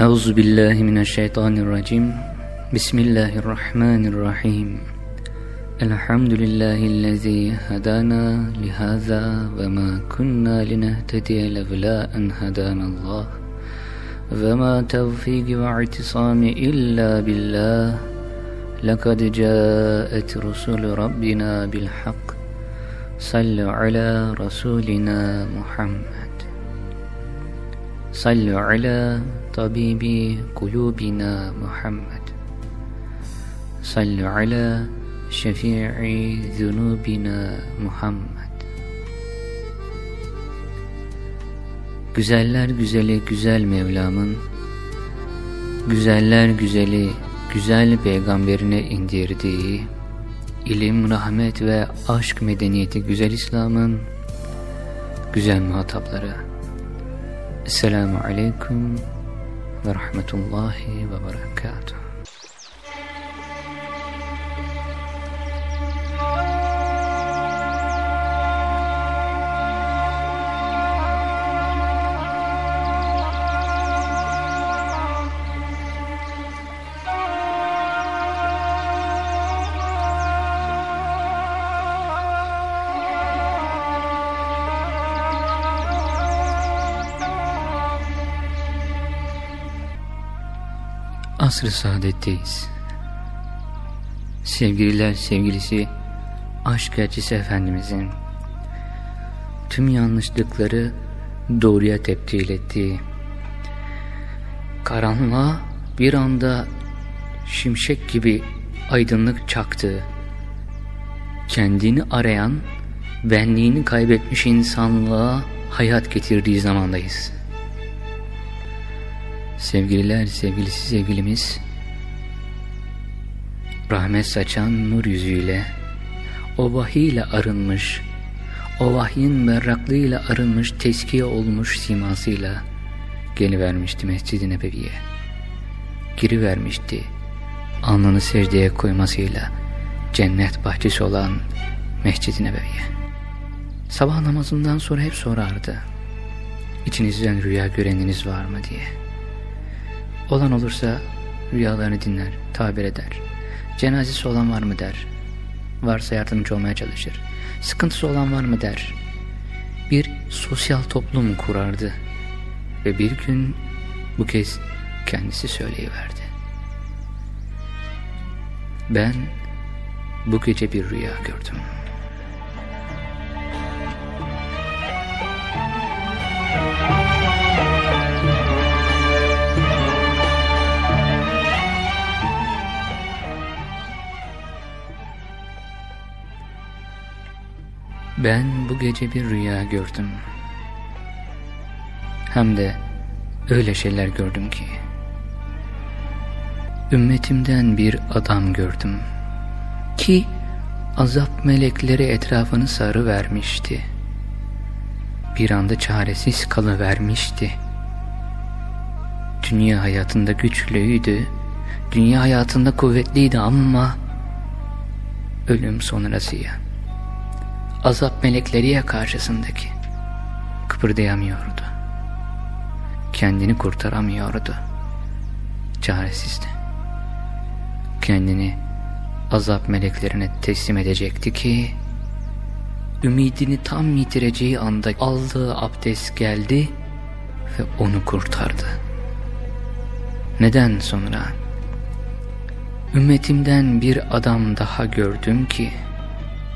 أعوذ بالله من الشيطان الرجيم. بسم الله الرحمن الرحيم. الحمد لله الذي هدانا لهذا وما كنا لنهتدي لولا أن هدانا الله. وما توفيق واعتصام إلا بالله. لقد جاءت رسل ربنا بالحق. صلوا على رسولنا محمد. صلوا على طبيب قلوبنا محمد صلوا على شفيع ذنوبنا محمد Güzeller güzeli güzel Mevlam'ın Güzeller güzeli güzel peygamberine indirdiği ilim, rahmet ve aşk medeniyeti güzel İslam'ın güzel muhatapları. Esselamu Aleyküm ve Rahmetullahi ve Asr-ı saadetteyiz. Sevgililer sevgilisi, aşk elçisi Efendimizin tüm yanlışlıkları doğruya tebdil ettiği, karanlığa bir anda şimşek gibi aydınlık çaktı. Kendini arayan, benliğini kaybetmiş insanlığa hayat getirdiği zamandayız. Sevgililer sevgilisi sevgilimiz. Rahmet saçan nur yüzüyle o vahiyle arınmış o vahyin berraklığıyla arınmış teskiye olmuş simasıyla gelivermişti Mescid-i Nebevi'ye. Girivermişti alnını secdeye koymasıyla cennet bahçesi olan Mescid-i Nebevi'ye. Sabah namazından sonra hep sorardı içinizden rüya göreniniz var mı? diye Olan olursa rüyalarını dinler, tabir eder. Cenazesi olan var mı der. Varsa yardımcı olmaya çalışır. Sıkıntısı olan var mı der. Bir sosyal toplum kurardı. Ve bir gün bu kez kendisi söyleyiverdi. Ben bu gece bir rüya gördüm. Ben bu gece bir rüya gördüm. Hem de öyle şeyler gördüm ki. Ümmetimden bir adam gördüm. Ki azap melekleri etrafını sarı vermişti. Bir anda çaresiz kalıvermişti. Dünya hayatında güçlüydü. Dünya hayatında kuvvetliydi ama ölüm sonrasıya azap melekleri karşısındaki kıpırdayamıyordu. Kendini kurtaramıyordu. Çaresizdi. Kendini azap meleklerine teslim edecekti ki ümidini tam yitireceği anda aldığı abdest geldi ve onu kurtardı. Neden sonra? Ümmetimden bir adam daha gördüm ki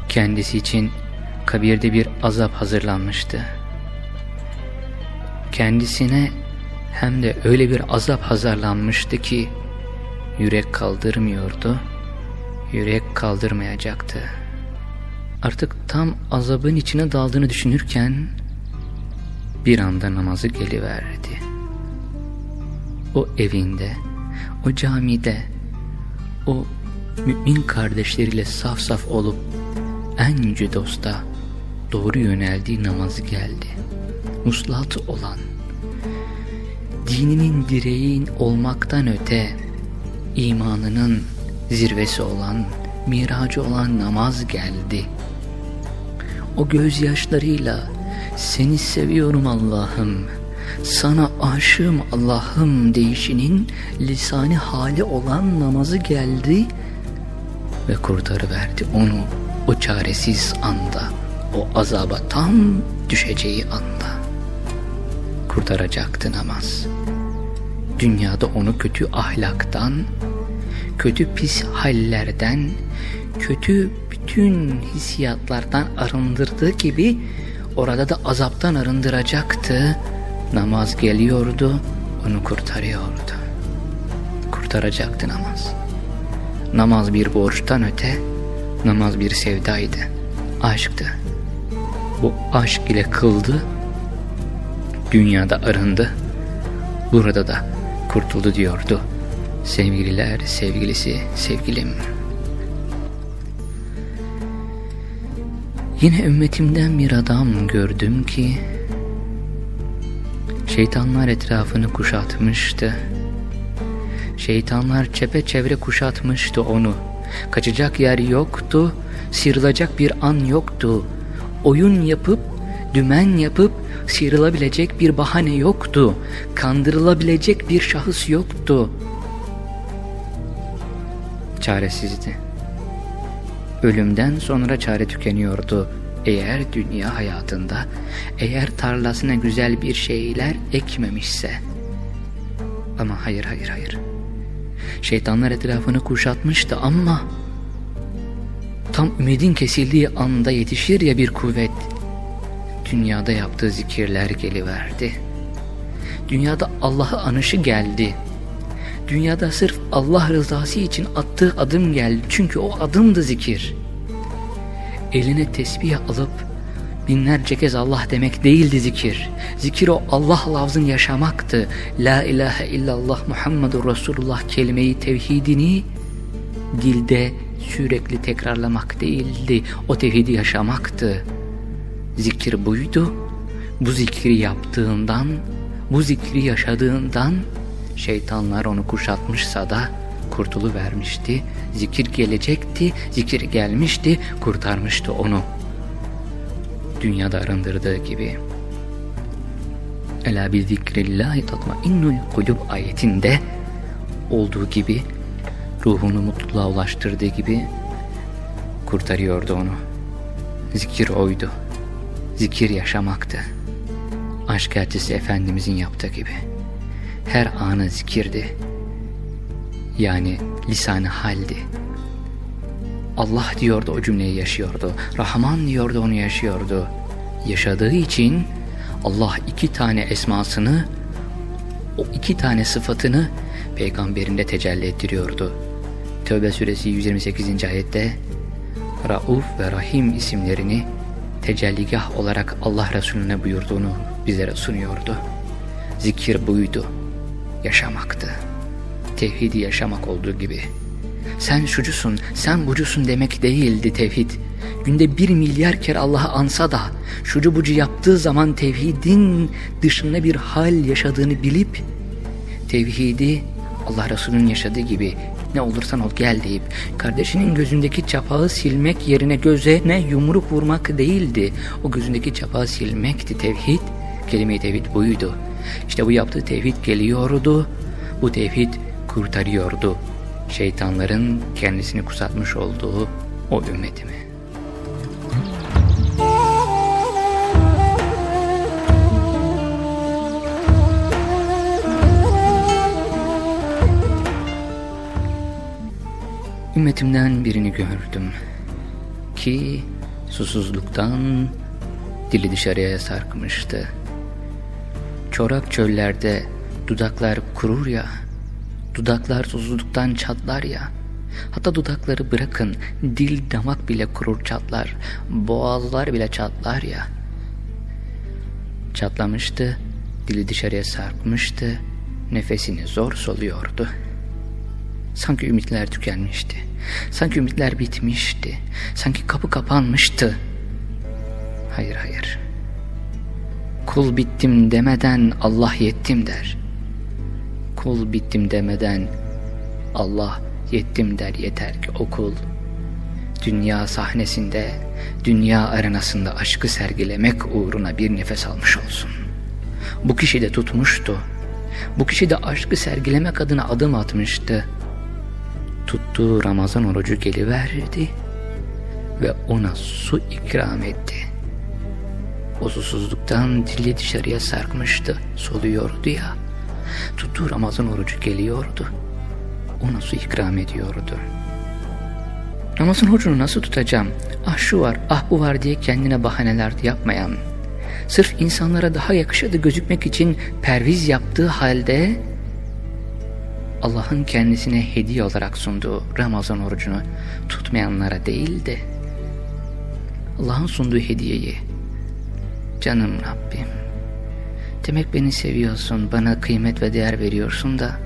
kendisi için kabirde bir azap hazırlanmıştı. Kendisine hem de öyle bir azap hazırlanmıştı ki yürek kaldırmıyordu, yürek kaldırmayacaktı. Artık tam azabın içine daldığını düşünürken bir anda namazı geliverdi. O evinde, o camide, o mümin kardeşleriyle saf saf olup en yüce dosta doğru yöneldiği namazı geldi. Muslat olan, dininin direğin olmaktan öte, imanının zirvesi olan, miracı olan namaz geldi. O gözyaşlarıyla, seni seviyorum Allah'ım, sana aşığım Allah'ım deyişinin lisani hali olan namazı geldi ve kurtarıverdi onu o çaresiz anda, o azaba tam düşeceği anda. Kurtaracaktı namaz. Dünyada onu kötü ahlaktan, kötü pis hallerden, kötü bütün hissiyatlardan arındırdığı gibi orada da azaptan arındıracaktı. Namaz geliyordu, onu kurtarıyordu. Kurtaracaktı namaz. Namaz bir borçtan öte, namaz bir sevdaydı, aşktı. Bu aşk ile kıldı, dünyada arındı, burada da kurtuldu diyordu. Sevgililer, sevgilisi, sevgilim. Yine ümmetimden bir adam gördüm ki şeytanlar etrafını kuşatmıştı. Şeytanlar çepeçevre kuşatmıştı onu. Kaçacak yer yoktu, sıyrılacak bir an yoktu. Oyun yapıp, dümen yapıp sıyrılabilecek bir bahane yoktu. Kandırılabilecek bir şahıs yoktu. Çaresizdi. Ölümden sonra çare tükeniyordu. Eğer dünya hayatında, eğer tarlasına güzel bir şeyler ekmemişse. Ama hayır hayır hayır. Şeytanlar etrafını kuşatmıştı ama tam ümidin kesildiği anda yetişir ya bir kuvvet. Dünyada yaptığı zikirler geliverdi. Dünyada Allah'ı anışı geldi. Dünyada sırf Allah rızası için attığı adım geldi. Çünkü o adımdı zikir. Eline tesbih alıp binlerce kez Allah demek değildi zikir. Zikir o Allah lafzını yaşamaktı. La ilahe illallah Muhammedur Resulullah kelimeyi tevhidini dilde sürekli tekrarlamak değildi. O tevhidi yaşamaktı. Zikir buydu. Bu zikri yaptığından, bu zikri yaşadığından şeytanlar onu kuşatmışsa da kurtulu vermişti. Zikir gelecekti, zikir gelmişti, kurtarmıştı onu. Dünyada arındırdığı gibi. Ela bi zikrillahi tatmainnul kulub ayetinde olduğu gibi ruhunu mutluluğa ulaştırdığı gibi kurtarıyordu onu. Zikir oydu. Zikir yaşamaktı. Aşk elçisi Efendimizin yaptığı gibi. Her anı zikirdi. Yani lisanı haldi. Allah diyordu o cümleyi yaşıyordu. Rahman diyordu onu yaşıyordu. Yaşadığı için Allah iki tane esmasını, o iki tane sıfatını peygamberinde tecelli ettiriyordu. Tövbe suresi 128. ayette Rauf ve Rahim isimlerini tecelligah olarak Allah Resulüne buyurduğunu bizlere sunuyordu. Zikir buydu, yaşamaktı. Tevhidi yaşamak olduğu gibi. Sen şucusun, sen bucusun demek değildi tevhid. Günde bir milyar kere Allah'ı ansa da şucu bucu yaptığı zaman tevhidin dışında bir hal yaşadığını bilip tevhidi Allah Resulü'nün yaşadığı gibi ne olursan ol gel deyip kardeşinin gözündeki çapağı silmek yerine göze ne yumruk vurmak değildi. O gözündeki çapağı silmekti tevhid. Kelime-i tevhid buydu. İşte bu yaptığı tevhid geliyordu. Bu tevhid kurtarıyordu. Şeytanların kendisini kusatmış olduğu o ümmetimi. Ümmetimden birini gördüm ki susuzluktan dili dışarıya sarkmıştı. Çorak çöllerde dudaklar kurur ya, dudaklar susuzluktan çatlar ya, hatta dudakları bırakın dil damak bile kurur çatlar, boğazlar bile çatlar ya. Çatlamıştı, dili dışarıya sarkmıştı, nefesini zor soluyordu. Sanki ümitler tükenmişti. Sanki ümitler bitmişti. Sanki kapı kapanmıştı. Hayır hayır. Kul bittim demeden Allah yettim der. Kul bittim demeden Allah yettim der yeter ki o kul dünya sahnesinde, dünya arenasında aşkı sergilemek uğruna bir nefes almış olsun. Bu kişi de tutmuştu. Bu kişi de aşkı sergilemek adına adım atmıştı. Tuttuğu Ramazan orucu geliverdi ve ona su ikram etti. O susuzluktan dili dışarıya sarkmıştı, soluyordu ya. Tuttuğu Ramazan orucu geliyordu. Ona su ikram ediyordu. Ramazan orucunu nasıl tutacağım? Ah şu var, ah bu var diye kendine bahaneler yapmayan, sırf insanlara daha yakışıklı gözükmek için perviz yaptığı halde Allah'ın kendisine hediye olarak sunduğu Ramazan orucunu tutmayanlara değil de Allah'ın sunduğu hediyeyi. Canım Rabbim demek beni seviyorsun bana kıymet ve değer veriyorsun da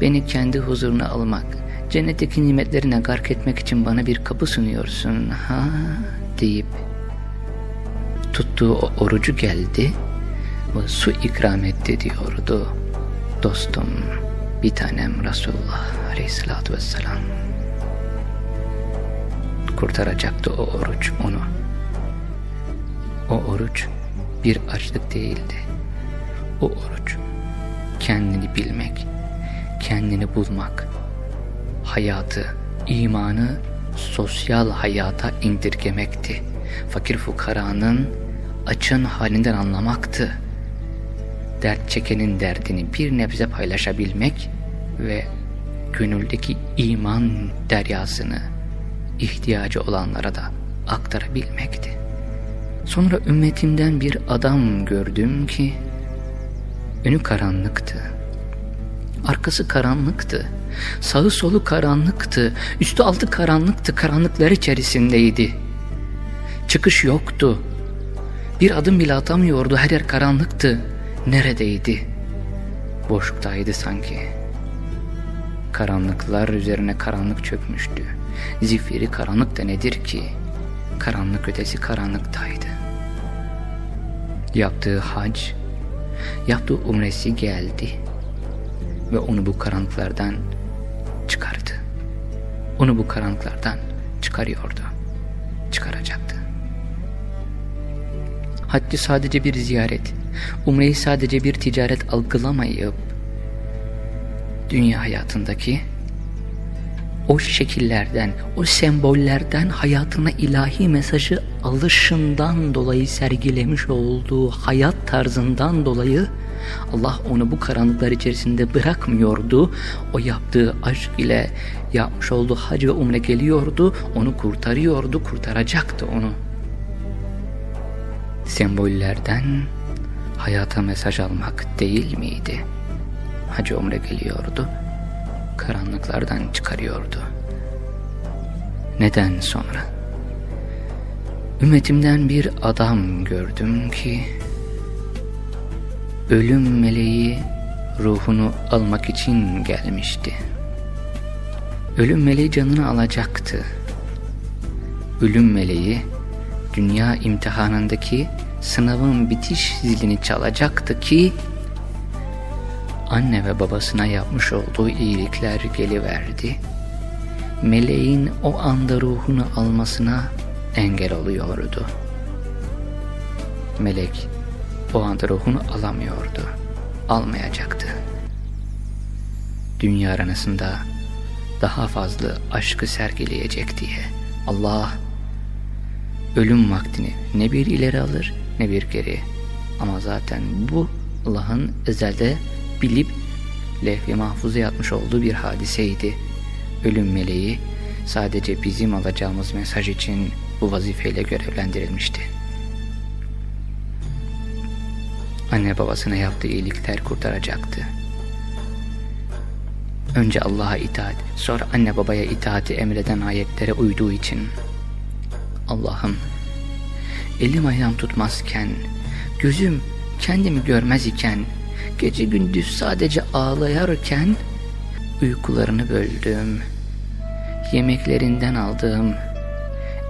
beni kendi huzuruna almak cennetteki nimetlerine gark etmek için bana bir kapı sunuyorsun ha deyip tuttuğu orucu geldi ve su ikram etti diyordu dostum bir tanem Resulullah aleyhissalatü vesselam kurtaracaktı o oruç onu. O oruç bir açlık değildi. O oruç kendini bilmek kendini bulmak hayatı imanı sosyal hayata indirgemekti. Fakir fukaranın açın halinden anlamaktı. Dert çekenin derdini bir nebze paylaşabilmek ve gönüldeki iman deryasını ihtiyacı olanlara da aktarabilmekti. Sonra ümmetimden bir adam gördüm ki önü karanlıktı. Arkası karanlıktı. Sağı solu karanlıktı. Üstü altı karanlıktı. Karanlıklar içerisindeydi. Çıkış yoktu. Bir adım bile atamıyordu. Her yer karanlıktı. Neredeydi? Boşluktaydı sanki. Karanlıklar üzerine karanlık çökmüştü. Zifiri karanlık da nedir ki? Karanlık ötesi karanlıktaydı. Yaptığı hac, yaptığı umresi geldi ve onu bu karanlıklardan çıkardı. Onu bu karanlıklardan çıkarıyordu. Çıkaracaktı. Hacı sadece bir ziyaret, umreyi sadece bir ticaret algılamayıp, dünya hayatındaki o şekillerden, o sembollerden hayatına ilahi mesajı alışından dolayı sergilemiş olduğu hayat tarzından dolayı Allah onu bu karanlıklar içerisinde bırakmıyordu. O yaptığı aşk ile yapmış olduğu hac ve umre geliyordu, onu kurtarıyordu, kurtaracaktı onu sembollerden hayata mesaj almak değil miydi? Hacı Umre geliyordu, karanlıklardan çıkarıyordu. Neden sonra? Ümmetimden bir adam gördüm ki, ölüm meleği ruhunu almak için gelmişti. Ölüm meleği canını alacaktı. Ölüm meleği dünya imtihanındaki sınavın bitiş zilini çalacaktı ki anne ve babasına yapmış olduğu iyilikler geliverdi. Meleğin o anda ruhunu almasına engel oluyordu. Melek o anda ruhunu alamıyordu. Almayacaktı. Dünya arasında daha fazla aşkı sergileyecek diye Allah ölüm vaktini ne bir ileri alır ne bir geri. Ama zaten bu Allah'ın ezelde bilip lehvi mahfuza yatmış olduğu bir hadiseydi. Ölüm meleği sadece bizim alacağımız mesaj için bu vazifeyle görevlendirilmişti. Anne babasına yaptığı iyilikler kurtaracaktı. Önce Allah'a itaat, sonra anne babaya itaati emreden ayetlere uyduğu için Allah'ım elim ayağım tutmazken, gözüm kendimi görmez iken, gece gündüz sadece ağlayarken uykularını böldüm. Yemeklerinden aldığım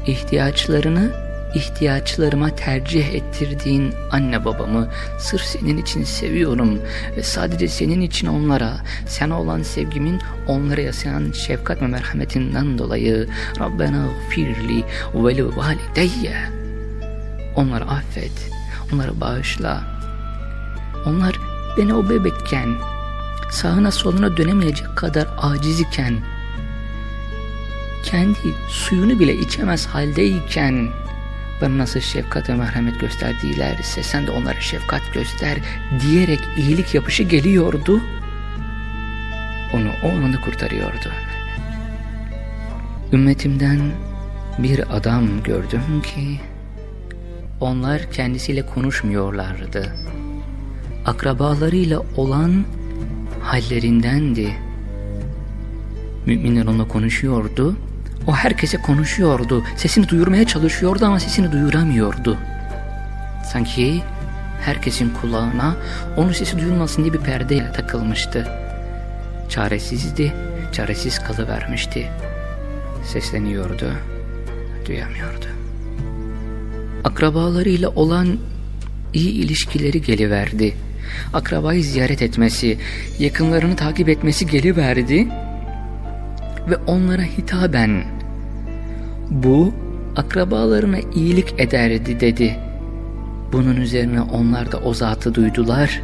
ihtiyaçlarını ihtiyaçlarıma tercih ettirdiğin anne babamı sırf senin için seviyorum ve sadece senin için onlara, sana olan sevgimin onlara yasayan şefkat ve merhametinden dolayı Rabbena gfirli ve li valideyye onları affet, onları bağışla Onlar beni o bebekken, sağına soluna dönemeyecek kadar aciz iken, kendi suyunu bile içemez haldeyken bana nasıl şefkat ve merhamet gösterdilerse sen de onlara şefkat göster diyerek iyilik yapışı geliyordu. Onu o anda kurtarıyordu. Ümmetimden bir adam gördüm ki onlar kendisiyle konuşmuyorlardı. Akrabalarıyla olan hallerindendi. Müminler onunla konuşuyordu. O herkese konuşuyordu. Sesini duyurmaya çalışıyordu ama sesini duyuramıyordu. Sanki herkesin kulağına onun sesi duyulmasın diye bir perde takılmıştı. Çaresizdi, çaresiz kalıvermişti. Sesleniyordu, duyamıyordu. Akrabalarıyla olan iyi ilişkileri geliverdi. Akrabayı ziyaret etmesi, yakınlarını takip etmesi geliverdi ve onlara hitaben bu akrabalarına iyilik ederdi dedi. Bunun üzerine onlar da o zatı duydular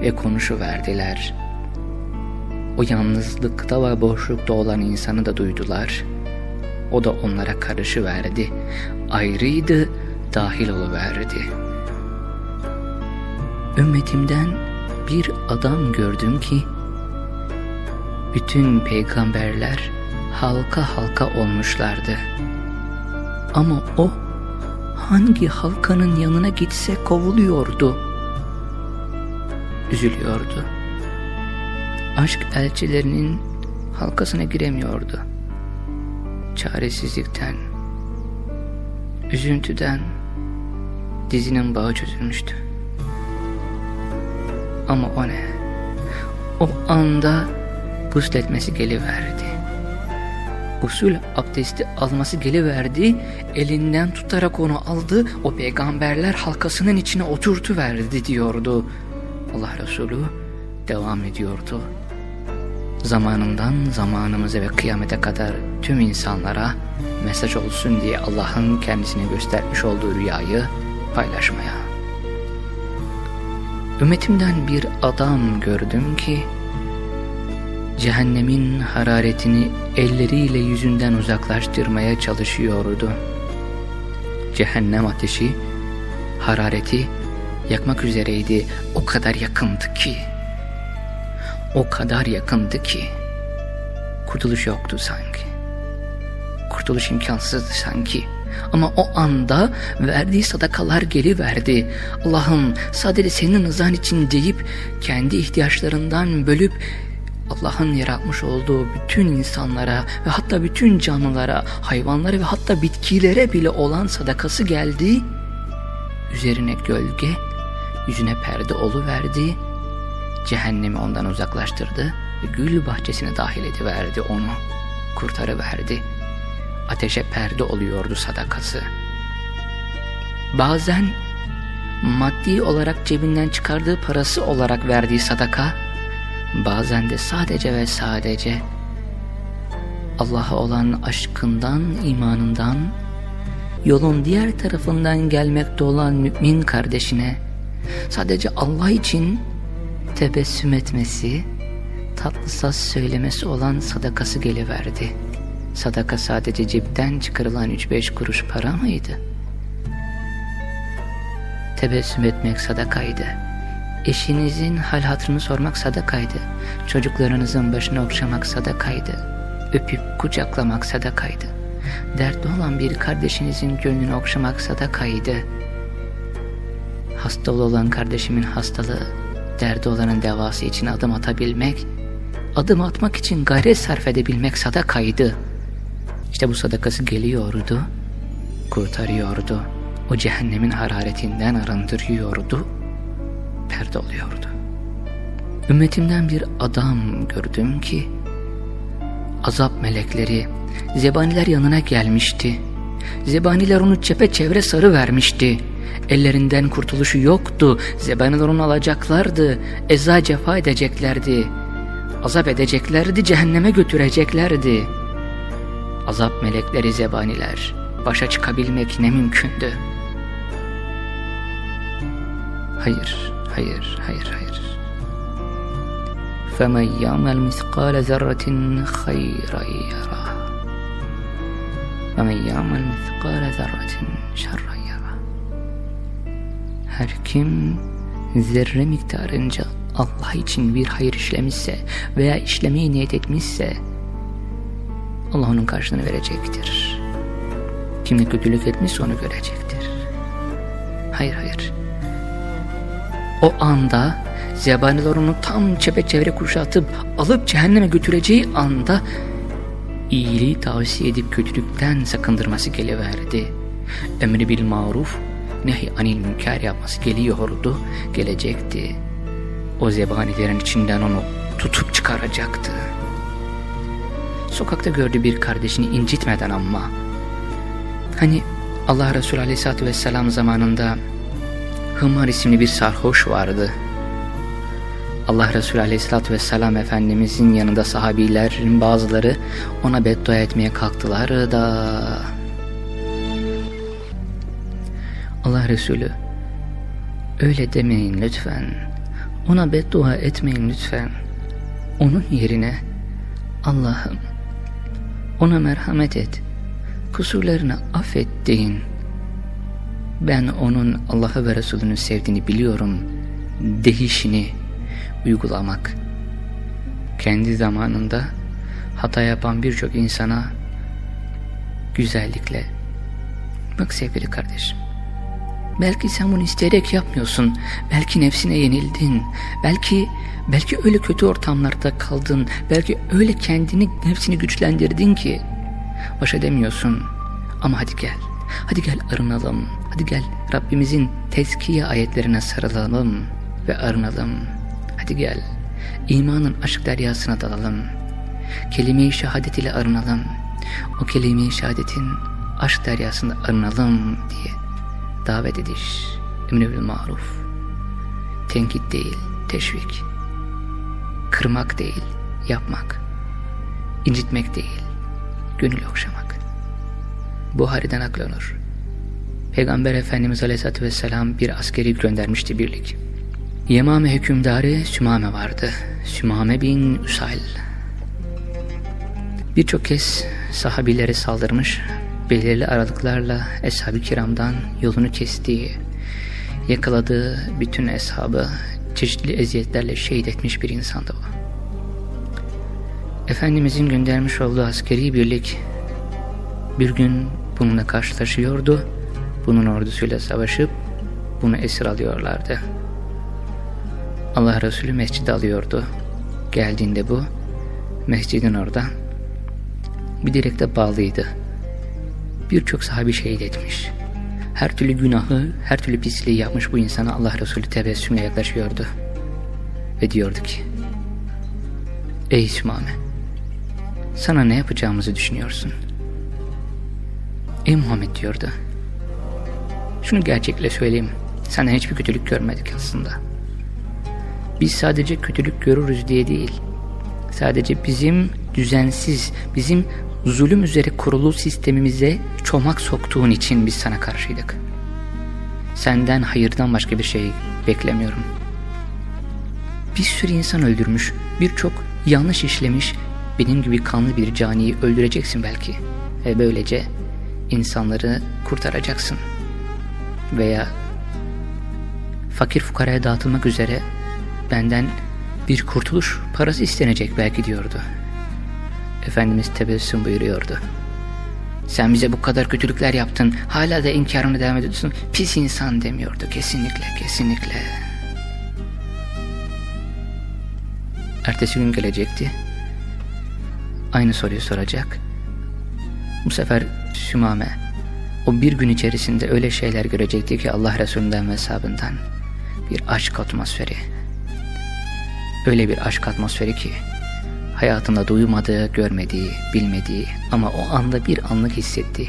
ve konuşuverdiler. O yalnızlıkta ve boşlukta olan insanı da duydular. O da onlara karışıverdi. Ayrıydı, dahil oluverdi. Ümmetimden bir adam gördüm ki, bütün peygamberler halka halka olmuşlardı. Ama o hangi halkanın yanına gitse kovuluyordu. Üzülüyordu. Aşk elçilerinin halkasına giremiyordu. Çaresizlikten, üzüntüden dizinin bağı çözülmüştü. Ama o ne? O anda gusletmesi geliverdi. Usul abdesti alması geliverdi, elinden tutarak onu aldı, o peygamberler halkasının içine oturtuverdi diyordu. Allah Resulü devam ediyordu. Zamanından zamanımıza ve kıyamete kadar tüm insanlara mesaj olsun diye Allah'ın kendisine göstermiş olduğu rüyayı paylaşmaya. Ümmetimden bir adam gördüm ki, cehennemin hararetini elleriyle yüzünden uzaklaştırmaya çalışıyordu. Cehennem ateşi, harareti yakmak üzereydi. O kadar yakındı ki, o kadar yakındı ki, kurtuluş yoktu sanki. Kurtuluş imkansızdı sanki. Ama o anda verdiği sadakalar geri verdi. Allah'ım sadece senin rızan için deyip kendi ihtiyaçlarından bölüp Allah'ın yaratmış olduğu bütün insanlara ve hatta bütün canlılara, hayvanlara ve hatta bitkilere bile olan sadakası geldi. Üzerine gölge, yüzüne perde verdi. Cehennemi ondan uzaklaştırdı ve gül bahçesine dahil ediverdi onu. Kurtarıverdi. Ateşe perde oluyordu sadakası. Bazen maddi olarak cebinden çıkardığı parası olarak verdiği sadaka, bazen de sadece ve sadece Allah'a olan aşkından, imanından, yolun diğer tarafından gelmekte olan mümin kardeşine sadece Allah için tebessüm etmesi, tatlı saz söylemesi olan sadakası geliverdi. Sadaka sadece cepten çıkarılan 3-5 kuruş para mıydı? Tebessüm etmek sadakaydı. Eşinizin hal hatırını sormak sadakaydı. Çocuklarınızın başını okşamak sadakaydı. Öpüp kucaklamak sadakaydı. Dertli olan bir kardeşinizin gönlünü okşamak sadakaydı. Hasta olan kardeşimin hastalığı, derdi olanın devası için adım atabilmek, adım atmak için gayret sarf edebilmek sadakaydı. İşte bu sadakası geliyordu, kurtarıyordu. O cehennemin hararetinden arındırıyordu perde oluyordu. Ümmetimden bir adam gördüm ki azap melekleri zebaniler yanına gelmişti. Zebaniler onu çepeçevre sarı vermişti. Ellerinden kurtuluşu yoktu. Zebaniler onu alacaklardı. Eza cefa edeceklerdi. Azap edeceklerdi, cehenneme götüreceklerdi. Azap melekleri zebaniler. Başa çıkabilmek ne mümkündü. Hayır, hayır, hayır, hayır. فَمَنْ يَعْمَلْ مِثْقَالَ ذَرَّةٍ خَيْرًا يَرَى وَمَنْ يَعْمَلْ مِثْقَالَ ذَرَّةٍ شَرًّا يَرَى Her kim zerre miktarınca Allah için bir hayır işlemişse veya işlemeyi niyet etmişse Allah onun karşılığını verecektir. Kim de kötülük etmişse onu görecektir. Hayır hayır. O anda zebaniler onu tam çepeçevre kuşatıp alıp cehenneme götüreceği anda iyiliği tavsiye edip kötülükten sakındırması geliverdi. Emri bil maruf, nehi anil münker yapması geliyordu, gelecekti. O zebanilerin içinden onu tutup çıkaracaktı. Sokakta gördüğü bir kardeşini incitmeden ama. Hani Allah Resulü Aleyhisselatü Vesselam zamanında Hımar isimli bir sarhoş vardı. Allah Resulü Aleyhisselatü Vesselam Efendimizin yanında sahabilerin bazıları ona beddua etmeye kalktılar da... Allah Resulü öyle demeyin lütfen. Ona beddua etmeyin lütfen. Onun yerine Allah'ım ona merhamet et. Kusurlarını affet deyin. Ben onun Allah'ı ve Resulünü sevdiğini biliyorum. Değişini uygulamak. Kendi zamanında hata yapan birçok insana güzellikle bak sevgili kardeşim belki sen bunu isteyerek yapmıyorsun. Belki nefsine yenildin. Belki belki öyle kötü ortamlarda kaldın. Belki öyle kendini nefsini güçlendirdin ki baş edemiyorsun. Ama hadi gel. Hadi gel arınalım. Hadi gel Rabbimizin tezkiye ayetlerine sarılalım ve arınalım. Hadi gel. İmanın aşk deryasına dalalım. Kelime-i şehadet ile arınalım. O kelime-i şehadetin aşk deryasında arınalım diye davet ediş, emri maruf. Tenkit değil, teşvik. Kırmak değil, yapmak. incitmek değil, gönül okşamak. Buhari'den aklanır. Peygamber Efendimiz Aleyhisselatü Vesselam bir askeri göndermişti birlik. Yemame hükümdarı Sümame vardı. Sümame bin Üsayl. Birçok kez sahabilere saldırmış, belirli aralıklarla eshab-ı kiramdan yolunu kestiği, yakaladığı bütün eshabı çeşitli eziyetlerle şehit etmiş bir insandı o. Efendimizin göndermiş olduğu askeri birlik bir gün bununla karşılaşıyordu. Bunun ordusuyla savaşıp bunu esir alıyorlardı. Allah Resulü mescid alıyordu. Geldiğinde bu mescidin orada bir direkte bağlıydı. Birçok sahabi şehit etmiş. Her türlü günahı, her türlü pisliği yapmış bu insana Allah Resulü tebessümle yaklaşıyordu. Ve diyordu ki, Ey Sümame, sana ne yapacağımızı düşünüyorsun? Ey Muhammed diyordu, şunu gerçekle söyleyeyim, senden hiçbir kötülük görmedik aslında. Biz sadece kötülük görürüz diye değil, sadece bizim düzensiz, bizim zulüm üzere kurulu sistemimize çomak soktuğun için biz sana karşıydık. Senden hayırdan başka bir şey beklemiyorum. Bir sürü insan öldürmüş, birçok yanlış işlemiş, benim gibi kanlı bir caniyi öldüreceksin belki. Ve böylece insanları kurtaracaksın. Veya fakir fukaraya dağıtılmak üzere benden bir kurtuluş parası istenecek belki diyordu. Efendimiz tebessüm buyuruyordu. Sen bize bu kadar kötülükler yaptın, hala da inkarını devam ediyorsun. Pis insan demiyordu kesinlikle, kesinlikle. Ertesi gün gelecekti. Aynı soruyu soracak. Bu sefer Sümame o bir gün içerisinde öyle şeyler görecekti ki Allah Resulü'nden ve hesabından bir aşk atmosferi. Öyle bir aşk atmosferi ki hayatında duymadığı, görmediği, bilmediği ama o anda bir anlık hissetti.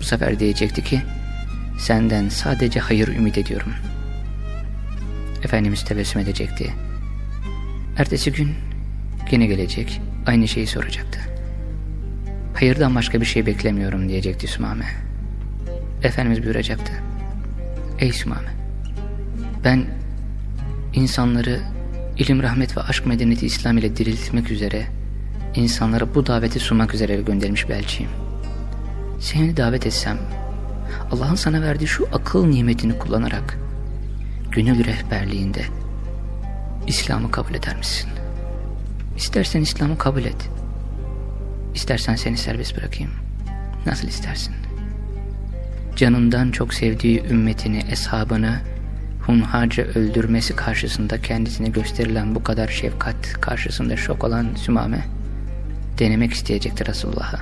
Bu sefer diyecekti ki, senden sadece hayır ümit ediyorum. Efendimiz tebessüm edecekti. Ertesi gün yine gelecek, aynı şeyi soracaktı. Hayırdan başka bir şey beklemiyorum diyecekti Sümame. Efendimiz buyuracaktı. Ey Sümame, Ben insanları ilim, rahmet ve aşk medeniyeti İslam ile diriltmek üzere insanlara bu daveti sunmak üzere göndermiş belçiyim. Seni davet etsem Allah'ın sana verdiği şu akıl nimetini kullanarak gönül rehberliğinde İslam'ı kabul eder misin? İstersen İslam'ı kabul et. İstersen seni serbest bırakayım. Nasıl istersin? Canından çok sevdiği ümmetini, eshabını hunharca öldürmesi karşısında kendisine gösterilen bu kadar şefkat karşısında şok olan Sümame denemek isteyecektir Resulullah'a.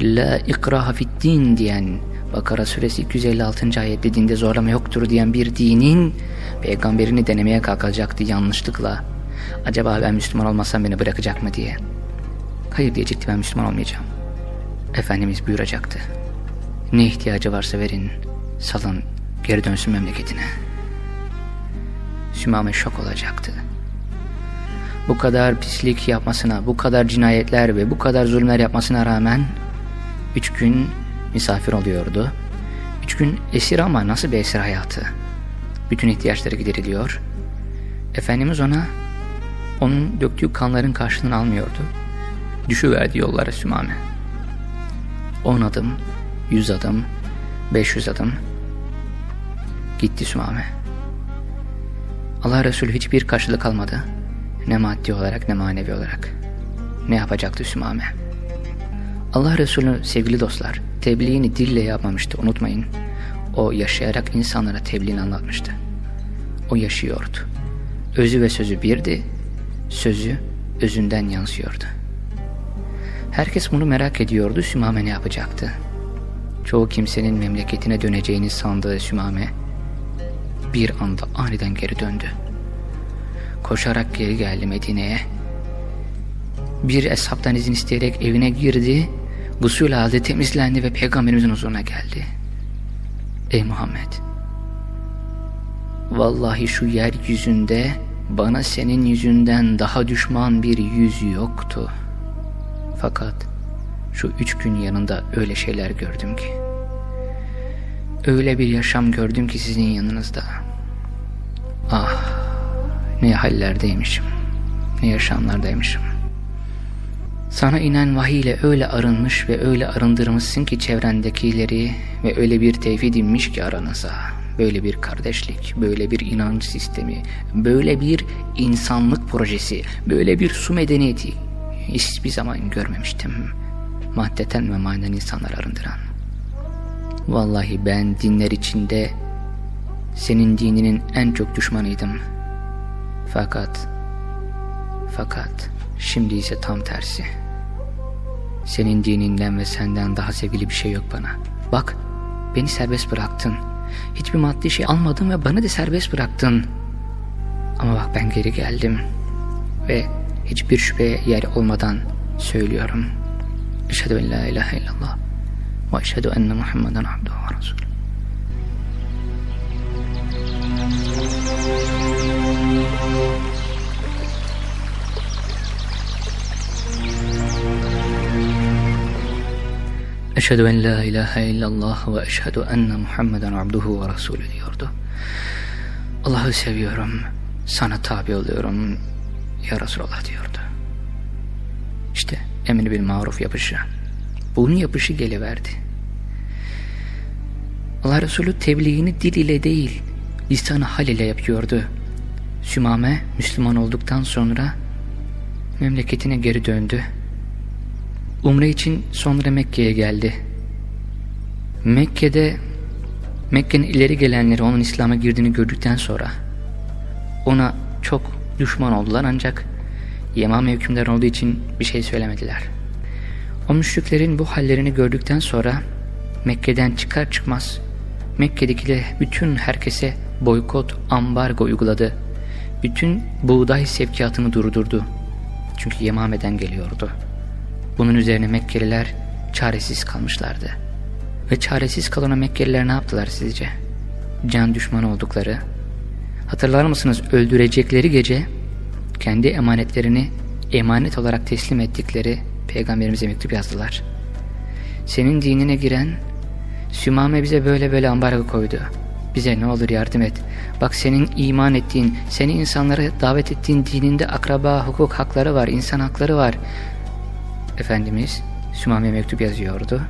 La ikraha fid din diyen Bakara suresi 256. ayette dinde zorlama yoktur diyen bir dinin peygamberini denemeye kalkacaktı yanlışlıkla. Acaba ben Müslüman olmasam beni bırakacak mı diye. Hayır diyecekti ben Müslüman olmayacağım. Efendimiz buyuracaktı. Ne ihtiyacı varsa verin, salın, geri dönsün memleketine. Sümame şok olacaktı. Bu kadar pislik yapmasına, bu kadar cinayetler ve bu kadar zulümler yapmasına rağmen üç gün misafir oluyordu. Üç gün esir ama nasıl bir esir hayatı? Bütün ihtiyaçları gideriliyor. Efendimiz ona onun döktüğü kanların karşılığını almıyordu. Düşüverdi yollara Sümame. On adım, yüz adım, beş yüz adım gitti Sümame. Allah Resulü hiçbir karşılık almadı. Ne maddi olarak ne manevi olarak. Ne yapacaktı Sümame? Allah Resulü sevgili dostlar tebliğini dille yapmamıştı unutmayın. O yaşayarak insanlara tebliğini anlatmıştı. O yaşıyordu. Özü ve sözü birdi, sözü özünden yansıyordu. Herkes bunu merak ediyordu, Sümame ne yapacaktı? Çoğu kimsenin memleketine döneceğini sandığı Sümame bir anda aniden geri döndü. Koşarak geri geldi Medine'ye. Bir eshaptan izin isteyerek evine girdi, gusül aldı, temizlendi ve peygamberimizin huzuruna geldi. Ey Muhammed! Vallahi şu yeryüzünde bana senin yüzünden daha düşman bir yüz yoktu. Fakat şu üç gün yanında öyle şeyler gördüm ki. Öyle bir yaşam gördüm ki sizin yanınızda. Ah ne hallerdeymişim. Ne yaşamlardaymışım. Sana inen vahiy ile öyle arınmış ve öyle arındırmışsın ki çevrendekileri ve öyle bir tevhid inmiş ki aranıza. Böyle bir kardeşlik, böyle bir inanç sistemi, böyle bir insanlık projesi, böyle bir su medeniyeti hiçbir zaman görmemiştim. Maddeten ve manen insanları arındıran. Vallahi ben dinler içinde senin dininin en çok düşmanıydım. Fakat, fakat şimdi ise tam tersi. Senin dininden ve senden daha sevgili bir şey yok bana. Bak, beni serbest bıraktın. Hiçbir maddi şey almadın ve bana da serbest bıraktın. Ama bak ben geri geldim. Ve hiçbir şüpheye yer olmadan söylüyorum. Eşhedü en la ilahe illallah. Ve eşhedü enne Muhammeden abduhu ve resulü. Eşhedü en la ilahe illallah ve eşhedü enne Muhammeden abduhu ve resulü diyordu. Allah'ı seviyorum, sana tabi oluyorum ya Resulallah diyordu. İşte emri bil maruf yapışı. Bunun yapışı geliverdi. Allah Resulü tebliğini dil ile değil, lisan-ı hal ile yapıyordu. Sümame Müslüman olduktan sonra memleketine geri döndü. Umre için sonra Mekke'ye geldi. Mekke'de Mekke'nin ileri gelenleri onun İslam'a girdiğini gördükten sonra ona çok düşman oldular ancak Yemame hükümdar olduğu için bir şey söylemediler. O müşriklerin bu hallerini gördükten sonra Mekke'den çıkar çıkmaz Mekke'dekiler bütün herkese boykot, ambargo uyguladı. Bütün buğday sevkiyatını durdurdu. Çünkü Yemame'den geliyordu. Bunun üzerine Mekkeliler çaresiz kalmışlardı. Ve çaresiz kalan Mekkeliler ne yaptılar sizce? Can düşmanı oldukları. Hatırlar mısınız öldürecekleri gece kendi emanetlerini emanet olarak teslim ettikleri peygamberimize mektup yazdılar. Senin dinine giren Sümame bize böyle böyle ambargo koydu. Bize ne olur yardım et. Bak senin iman ettiğin, seni insanlara davet ettiğin dininde akraba, hukuk hakları var, insan hakları var. Efendimiz Sümame mektup yazıyordu.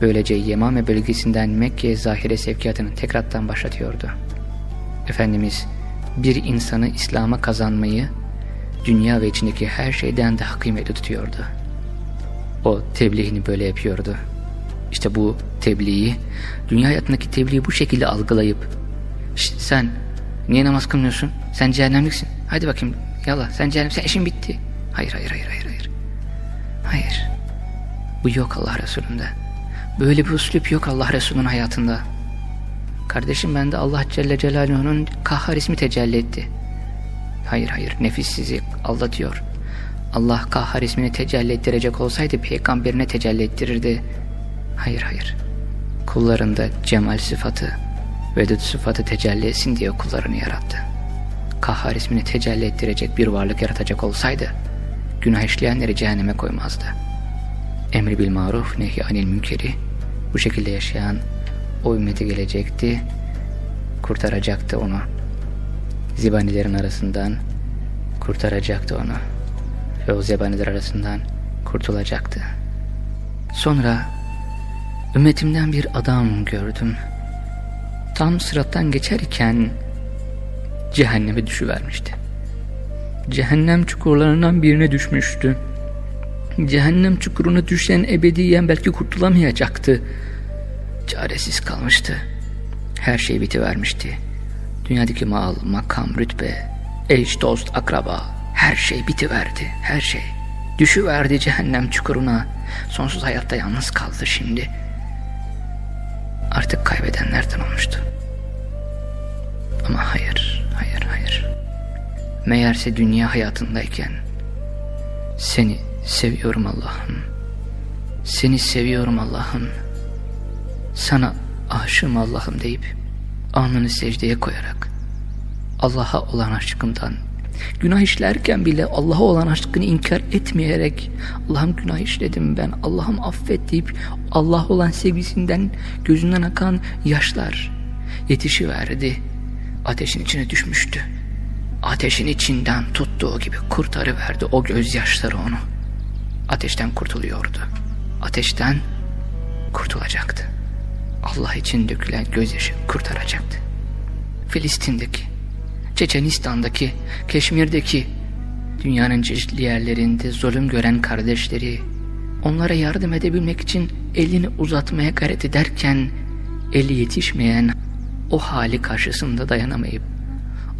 Böylece Yemame bölgesinden Mekke'ye zahire sevkiyatını tekrattan başlatıyordu. Efendimiz bir insanı İslam'a kazanmayı dünya ve içindeki her şeyden daha kıymetli tutuyordu. O tebliğini böyle yapıyordu. İşte bu tebliği, dünya hayatındaki tebliği bu şekilde algılayıp sen niye namaz kılmıyorsun? Sen cehennemliksin. Hadi bakayım yallah sen cehennem, sen işin bitti. Hayır hayır hayır hayır hayır. Hayır. Bu yok Allah Resulü'nde. Böyle bir üslup yok Allah Resulü'nün hayatında. Kardeşim bende Allah Celle Celaluhu'nun kahhar ismi tecelli etti. Hayır hayır nefis sizi aldatıyor. Allah kahhar ismini tecelli ettirecek olsaydı peygamberine tecelli ettirirdi. Hayır hayır. Kullarında cemal sıfatı, vedud sıfatı tecelli etsin diye kullarını yarattı. Kahhar ismini tecelli ettirecek bir varlık yaratacak olsaydı, günah işleyenleri cehenneme koymazdı. Emri bil maruf, nehy anil münkeri, bu şekilde yaşayan o ümmete gelecekti, kurtaracaktı onu. Zibanilerin arasından kurtaracaktı onu. Ve o zebaniler arasından kurtulacaktı. Sonra ümmetimden bir adam gördüm. Tam sırattan geçerken cehenneme düşüvermişti. Cehennem çukurlarından birine düşmüştü. Cehennem çukuruna düşen ebediyen belki kurtulamayacaktı. Çaresiz kalmıştı. Her şey bitivermişti. Dünyadaki mal, makam, rütbe, eş, dost, akraba her şey bitiverdi. Her şey. Düşüverdi cehennem çukuruna. Sonsuz hayatta yalnız kaldı şimdi. Artık kaybedenlerden olmuştu. Ama hayır, hayır, hayır. Meğerse dünya hayatındayken seni seviyorum Allah'ım. Seni seviyorum Allah'ım. Sana aşığım Allah'ım deyip alnını secdeye koyarak Allah'a olan aşkımdan günah işlerken bile Allah'a olan aşkını inkar etmeyerek Allah'ım günah işledim ben Allah'ım affet deyip Allah olan sevgisinden gözünden akan yaşlar yetişiverdi ateşin içine düşmüştü ateşin içinden tuttuğu gibi kurtarıverdi o gözyaşları onu. Ateşten kurtuluyordu. Ateşten kurtulacaktı. Allah için dökülen gözyaşı kurtaracaktı. Filistin'deki, Çeçenistan'daki, Keşmir'deki, dünyanın çeşitli yerlerinde zulüm gören kardeşleri, onlara yardım edebilmek için elini uzatmaya gayret ederken, eli yetişmeyen o hali karşısında dayanamayıp,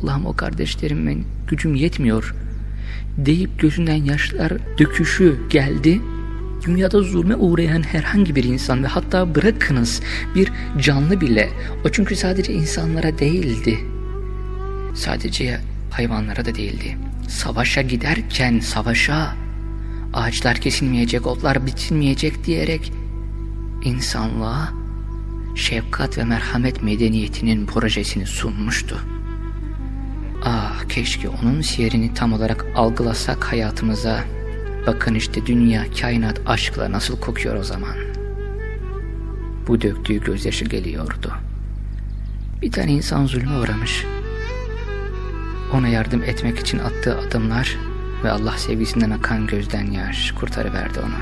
Allah'ım o kardeşlerimin gücüm yetmiyor deyip gözünden yaşlar döküşü geldi dünyada zulme uğrayan herhangi bir insan ve hatta bırakınız bir canlı bile o çünkü sadece insanlara değildi. Sadece hayvanlara da değildi. Savaşa giderken savaşa ağaçlar kesilmeyecek, otlar bitilmeyecek diyerek insanlığa şefkat ve merhamet medeniyetinin projesini sunmuştu. Ah keşke onun siyerini tam olarak algılasak hayatımıza Bakın işte dünya, kainat aşkla nasıl kokuyor o zaman. Bu döktüğü gözyaşı geliyordu. Bir tane insan zulme uğramış. Ona yardım etmek için attığı adımlar ve Allah sevgisinden akan gözden yaş kurtarıverdi onu.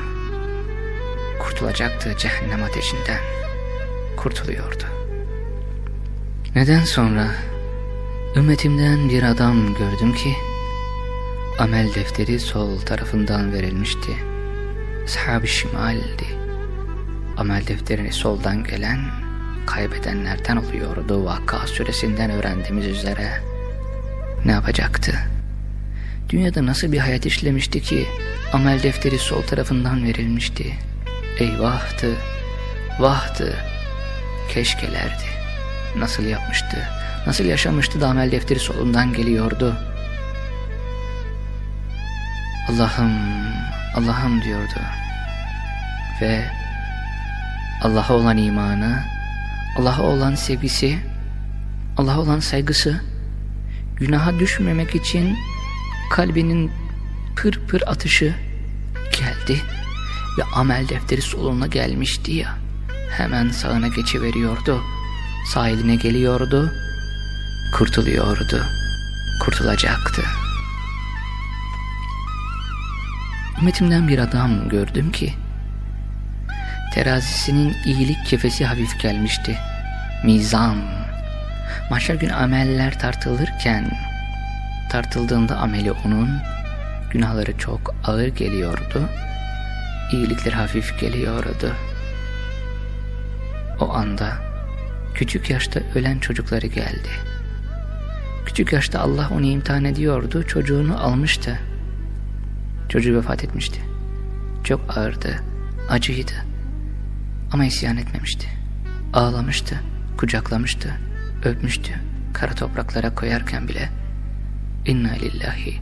Kurtulacaktı cehennem ateşinden. Kurtuluyordu. Neden sonra ümmetimden bir adam gördüm ki amel defteri sol tarafından verilmişti. Ashab-ı şimaldi. Amel defterini soldan gelen kaybedenlerden oluyordu. Vakka süresinden öğrendiğimiz üzere ne yapacaktı? Dünyada nasıl bir hayat işlemişti ki amel defteri sol tarafından verilmişti. Eyvahtı, vahtı, keşkelerdi. Nasıl yapmıştı, nasıl yaşamıştı da amel defteri solundan geliyordu. Allah'ım, Allah'ım diyordu. Ve Allah'a olan imanı, Allah'a olan sevgisi, Allah'a olan saygısı, günaha düşmemek için kalbinin pır pır atışı geldi ve amel defteri soluna gelmişti ya, hemen sağına geçiveriyordu. Sahiline geliyordu, kurtuluyordu, kurtulacaktı. Ümmetimden bir adam gördüm ki, terazisinin iyilik kefesi hafif gelmişti. Mizan, mahşer gün ameller tartılırken, tartıldığında ameli onun, günahları çok ağır geliyordu, iyilikler hafif geliyordu. O anda küçük yaşta ölen çocukları geldi. Küçük yaşta Allah onu imtihan ediyordu, çocuğunu almıştı. Çocuğu vefat etmişti. Çok ağırdı, acıydı. Ama isyan etmemişti. Ağlamıştı, kucaklamıştı, öpmüştü. Kara topraklara koyarken bile İnna lillahi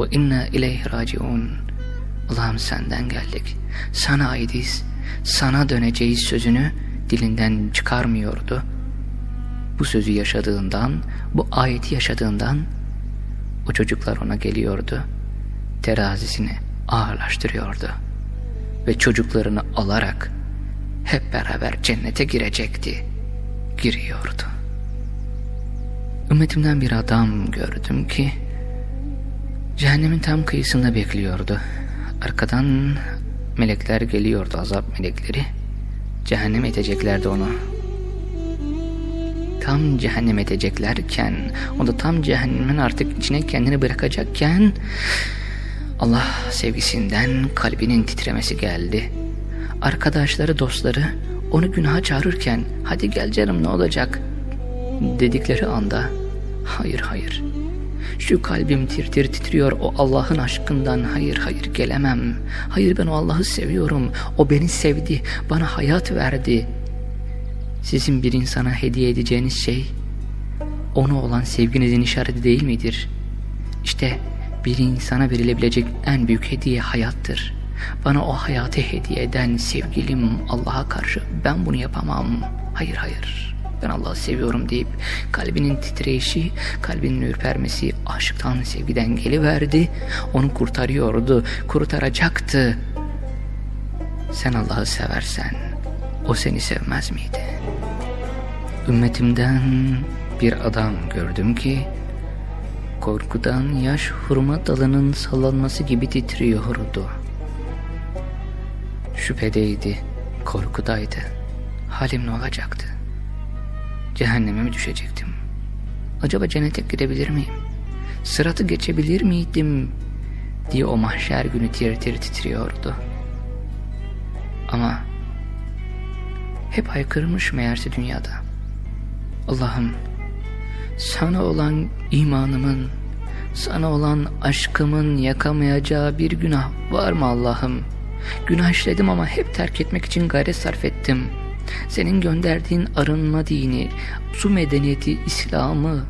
ve inna ileyhi raciun. Allah'ım senden geldik. Sana aitiz. Sana döneceğiz sözünü dilinden çıkarmıyordu. Bu sözü yaşadığından, bu ayeti yaşadığından o çocuklar ona geliyordu. Terazisini ağırlaştırıyordu. Ve çocuklarını alarak hep beraber cennete girecekti. Giriyordu. Ümmetimden bir adam gördüm ki cehennemin tam kıyısında bekliyordu. Arkadan melekler geliyordu azap melekleri. Cehennem edeceklerdi onu. Tam cehennem edeceklerken, o da tam cehennemin artık içine kendini bırakacakken Allah sevgisinden kalbinin titremesi geldi. Arkadaşları, dostları onu günaha çağırırken hadi gel canım ne olacak dedikleri anda hayır hayır şu kalbim tir tir titriyor o Allah'ın aşkından hayır hayır gelemem. Hayır ben o Allah'ı seviyorum o beni sevdi bana hayat verdi. Sizin bir insana hediye edeceğiniz şey ona olan sevginizin işareti değil midir? İşte bir insana verilebilecek en büyük hediye hayattır. Bana o hayatı hediye eden sevgilim Allah'a karşı ben bunu yapamam. Hayır hayır ben Allah'ı seviyorum deyip kalbinin titreyişi, kalbinin ürpermesi aşktan, sevgiden geliverdi. Onu kurtarıyordu, kurtaracaktı. Sen Allah'ı seversen o seni sevmez miydi? Ümmetimden bir adam gördüm ki korkudan yaş hurma dalının sallanması gibi titriyordu. Şüphedeydi, korkudaydı. Halim ne olacaktı? Cehenneme mi düşecektim? Acaba cennete gidebilir miyim? Sıratı geçebilir miydim? diye o mahşer günü tir tir titriyordu. Ama hep haykırmış meğerse dünyada. Allah'ım sana olan imanımın, sana olan aşkımın yakamayacağı bir günah var mı Allah'ım? Günah işledim ama hep terk etmek için gayret sarf ettim.'' Senin gönderdiğin arınma dini, su medeniyeti, İslam'ı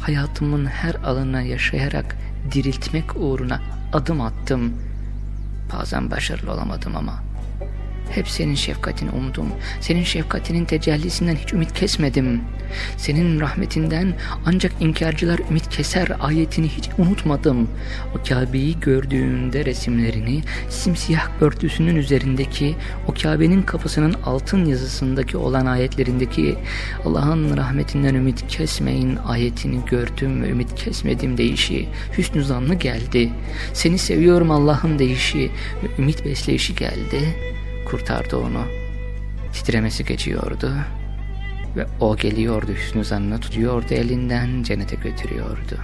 hayatımın her alanına yaşayarak diriltmek uğruna adım attım. Bazen başarılı olamadım ama hep senin şefkatini umdum. Senin şefkatinin tecellisinden hiç ümit kesmedim. Senin rahmetinden ancak inkarcılar ümit keser ayetini hiç unutmadım. O Kabe'yi gördüğünde resimlerini simsiyah örtüsünün üzerindeki o Kabe'nin kapısının altın yazısındaki olan ayetlerindeki Allah'ın rahmetinden ümit kesmeyin ayetini gördüm ve ümit kesmedim deyişi hüsnü zanlı geldi. Seni seviyorum Allah'ın deyişi ve ümit besleyişi geldi kurtardı onu. Titremesi geçiyordu ve o geliyordu hüsnü zannını tutuyordu elinden cennete götürüyordu.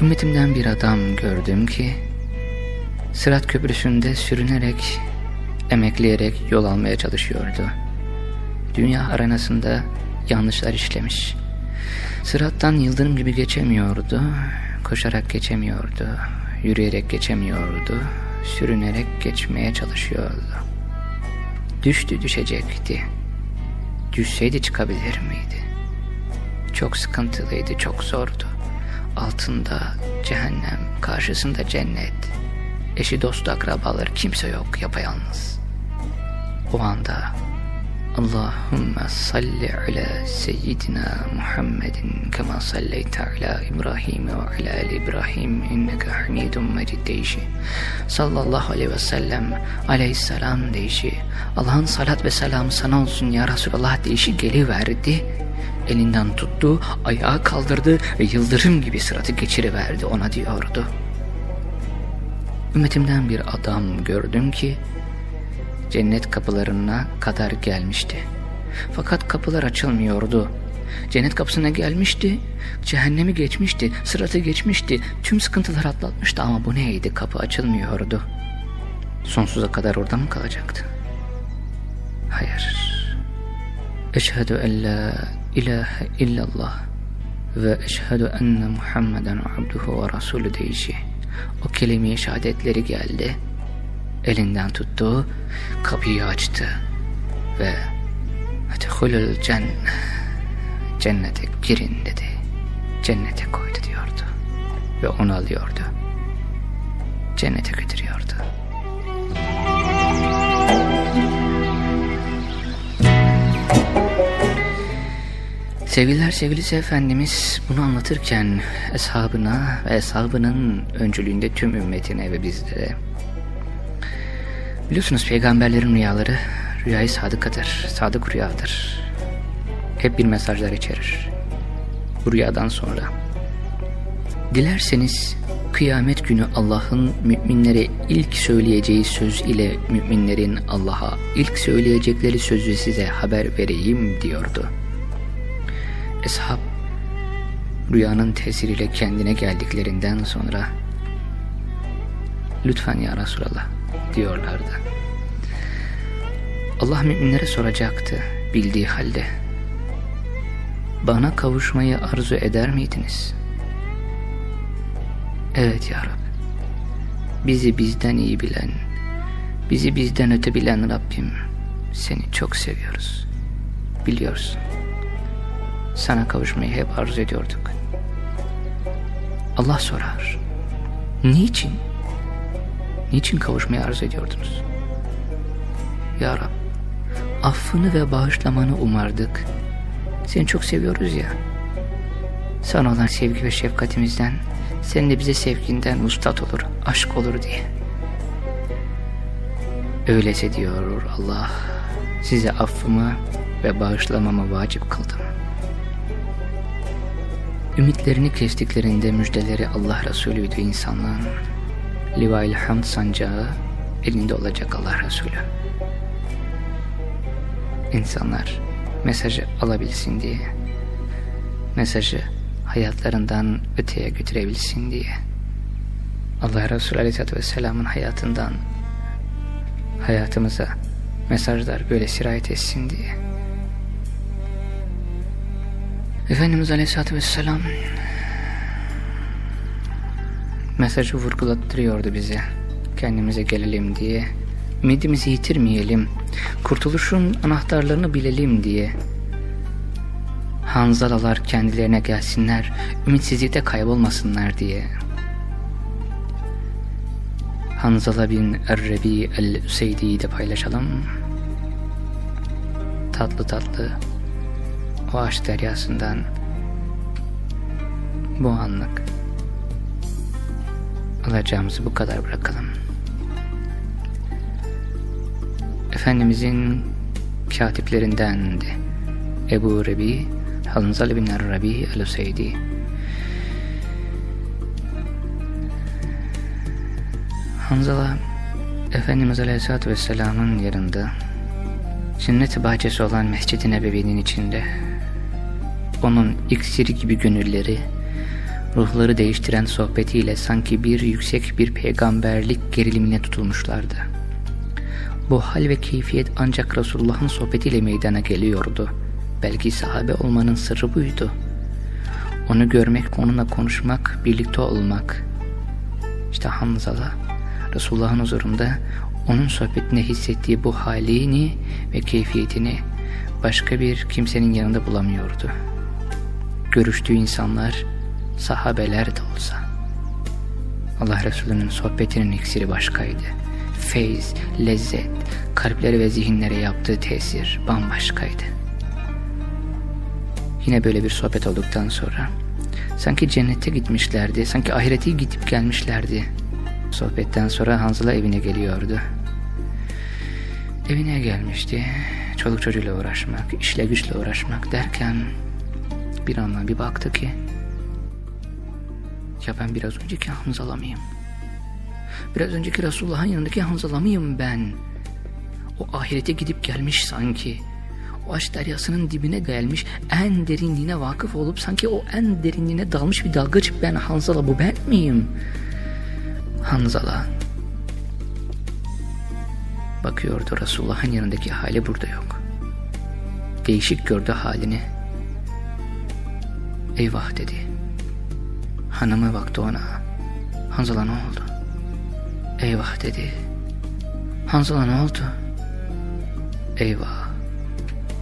Ümmetimden bir adam gördüm ki Sırat Köprüsü'nde sürünerek, emekleyerek yol almaya çalışıyordu. Dünya arenasında yanlışlar işlemiş. Sırattan yıldırım gibi geçemiyordu, koşarak geçemiyordu, yürüyerek geçemiyordu, sürünerek geçmeye çalışıyordu. Düştü düşecekti. Düşseydi çıkabilir miydi? Çok sıkıntılıydı, çok zordu. Altında cehennem, karşısında cennet. Eşi dostu akrabaları kimse yok, yapayalnız. O anda Allahümme salli ala seyyidina Muhammedin kema salleyte ala İbrahim ve ala ali İbrahim inneke hamidun mecid deyişi. Sallallahu aleyhi ve sellem aleyhisselam deyişi. Allah'ın salat ve selamı sana olsun ya Resulallah deyişi geliverdi. Elinden tuttu, ayağa kaldırdı ve yıldırım gibi sıratı geçiriverdi ona diyordu. Ümmetimden bir adam gördüm ki cennet kapılarına kadar gelmişti. Fakat kapılar açılmıyordu. Cennet kapısına gelmişti, cehennemi geçmişti, sıratı geçmişti, tüm sıkıntılar atlatmıştı ama bu neydi kapı açılmıyordu. Sonsuza kadar orada mı kalacaktı? Hayır. Eşhedü en la ilahe illallah ve eşhedü enne Muhammeden abduhu ve rasulü deyişi. O kelime-i geldi elinden tuttu, kapıyı açtı ve Edhulul cennet, cennete girin dedi, cennete koydu diyordu ve onu alıyordu, cennete götürüyordu. Sevgililer sevgilisi Efendimiz bunu anlatırken eshabına ve eshabının öncülüğünde tüm ümmetine ve bizlere Biliyorsunuz peygamberlerin rüyaları rüyayı sadıkadır, sadık rüyadır. Hep bir mesajlar içerir. Bu rüyadan sonra. Dilerseniz kıyamet günü Allah'ın müminlere ilk söyleyeceği söz ile müminlerin Allah'a ilk söyleyecekleri sözü size haber vereyim diyordu. Eshab rüyanın tesiriyle kendine geldiklerinden sonra lütfen ya Resulallah diyorlardı. Allah müminlere soracaktı bildiği halde. Bana kavuşmayı arzu eder miydiniz? Evet ya Rab. Bizi bizden iyi bilen, bizi bizden öte bilen Rabbim seni çok seviyoruz. Biliyorsun. Sana kavuşmayı hep arzu ediyorduk. Allah sorar. Niçin? Niçin kavuşmayı arzu ediyordunuz? Ya Rab, affını ve bağışlamanı umardık. Seni çok seviyoruz ya. Sana olan sevgi ve şefkatimizden, senin de bize sevginden ustat olur, aşk olur diye. Öylese diyor Allah, size affımı ve bağışlamamı vacip kıldım. Ümitlerini kestiklerinde müjdeleri Allah Resulü'ydü insanlığın. Livail Hamd sancağı elinde olacak Allah Resulü. İnsanlar mesajı alabilsin diye, mesajı hayatlarından öteye götürebilsin diye, Allah Resulü Aleyhisselatü Vesselam'ın hayatından hayatımıza mesajlar böyle sirayet etsin diye. Efendimiz Aleyhisselatü Vesselam mesajı vurgulattırıyordu bize. Kendimize gelelim diye. Ümidimizi yitirmeyelim. Kurtuluşun anahtarlarını bilelim diye. Hanzalalar kendilerine gelsinler. Ümitsizlikte kaybolmasınlar diye. Hanzala bin Errebi el-Üseydi'yi de paylaşalım. Tatlı tatlı o aşk deryasından bu anlık alacağımızı bu kadar bırakalım. Efendimizin katiplerindendi. Ebu Rebi, Hanzal bin Rabi el-Useydi. Hanzala, Efendimiz Aleyhisselatü Vesselam'ın yanında, cennet bahçesi olan Mescid-i Nebevi'nin içinde, onun iksiri gibi gönülleri, ruhları değiştiren sohbetiyle sanki bir yüksek bir peygamberlik gerilimine tutulmuşlardı. Bu hal ve keyfiyet ancak Resulullah'ın sohbetiyle meydana geliyordu. Belki sahabe olmanın sırrı buydu. Onu görmek, onunla konuşmak, birlikte olmak. İşte Hamzala, Resulullah'ın huzurunda onun sohbetine hissettiği bu halini ve keyfiyetini başka bir kimsenin yanında bulamıyordu. Görüştüğü insanlar, sahabeler de olsa. Allah Resulü'nün sohbetinin iksiri başkaydı. feyz, lezzet, kalplere ve zihinlere yaptığı tesir bambaşkaydı. Yine böyle bir sohbet olduktan sonra sanki cennete gitmişlerdi, sanki ahirete gidip gelmişlerdi. Sohbetten sonra Hanzala evine geliyordu. Evine gelmişti. Çoluk çocuğuyla uğraşmak, işle güçle uğraşmak derken bir anda bir baktı ki ya ben biraz önceki Hanzala mıyım? Biraz önceki Resulullah'ın yanındaki Hanzala mıyım ben? O ahirete gidip gelmiş sanki. O aşk deryasının dibine gelmiş, en derinliğine vakıf olup sanki o en derinliğine dalmış bir dalgıç ben Hanzala bu ben miyim? Hanzala. Bakıyordu Resulullah'ın yanındaki hali burada yok. Değişik gördü halini. Eyvah dedi. Hanımı baktı ona. Hanzala ne oldu? Eyvah dedi. Hanzala ne oldu? Eyvah.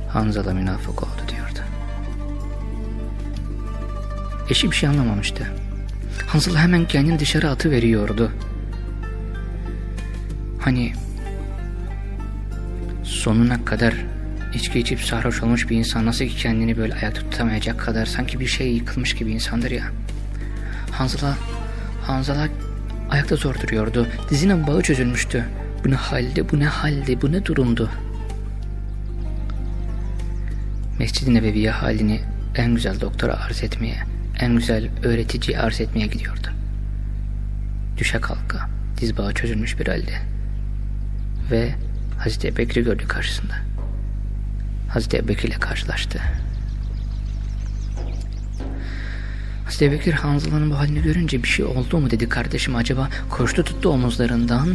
Hanzala münafık oldu diyordu. Eşi bir şey anlamamıştı. Hanzala hemen kendini dışarı atı veriyordu. Hani sonuna kadar içki içip sarhoş olmuş bir insan nasıl ki kendini böyle ayakta tutamayacak kadar sanki bir şey yıkılmış gibi insandır ya. Hanzala, Hanzala ayakta zor duruyordu. Dizinin bağı çözülmüştü. Bu ne halde, bu ne halde, bu ne durumdu? Mescid-i Nebevi'ye halini en güzel doktora arz etmeye, en güzel öğreticiye arz etmeye gidiyordu. Düşe kalka, diz bağı çözülmüş bir halde. Ve Hazreti Ebubekir'i gördü karşısında. Hazreti Ebubekir ile karşılaştı. Hazreti Ebubekir Hanzala'nın bu halini görünce bir şey oldu mu dedi kardeşim acaba koştu tuttu omuzlarından.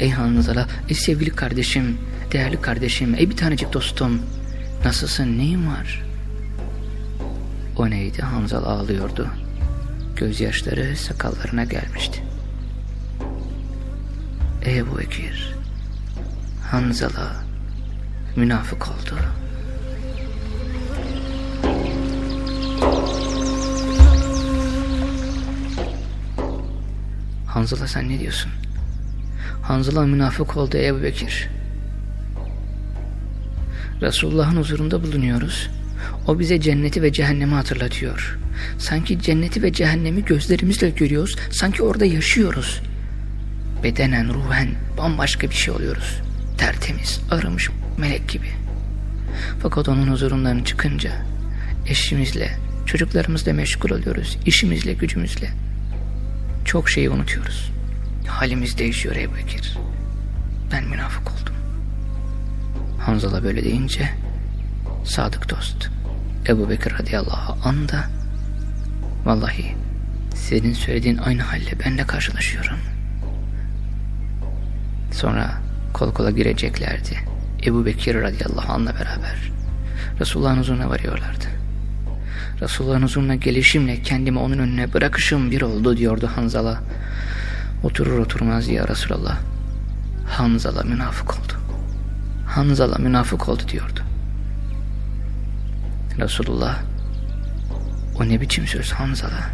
Ey Hanzala, ey sevgili kardeşim, değerli kardeşim, ey bir tanecik dostum. Nasılsın, neyin var? O neydi? Hanzal ağlıyordu. Gözyaşları sakallarına gelmişti. Ey Bekir, Hanzala münafık oldu. Hanzala sen ne diyorsun? Hanzala münafık oldu Ebu Bekir. Resulullah'ın huzurunda bulunuyoruz. O bize cenneti ve cehennemi hatırlatıyor. Sanki cenneti ve cehennemi gözlerimizle görüyoruz. Sanki orada yaşıyoruz. Bedenen, ruhen bambaşka bir şey oluyoruz. Tertemiz, aramış melek gibi. Fakat onun huzurundan çıkınca eşimizle, çocuklarımızla meşgul oluyoruz. işimizle, gücümüzle. Çok şeyi unutuyoruz. Halimiz değişiyor Ebu Bekir. Ben münafık oldum. Hanzala böyle deyince sadık dost Ebu Bekir radıyallahu anh da vallahi senin söylediğin aynı halle ben de karşılaşıyorum. Sonra kol kola gireceklerdi. Ebu Bekir radıyallahu anh'la beraber Resulullah'ın huzuruna varıyorlardı. Resulullah'ın huzuruna gelişimle kendimi onun önüne bırakışım bir oldu diyordu Hanzala. Oturur oturmaz ya Resulallah. Hanzala münafık oldu. Hanzala münafık oldu diyordu. Resulullah o ne biçim söz Hanzala?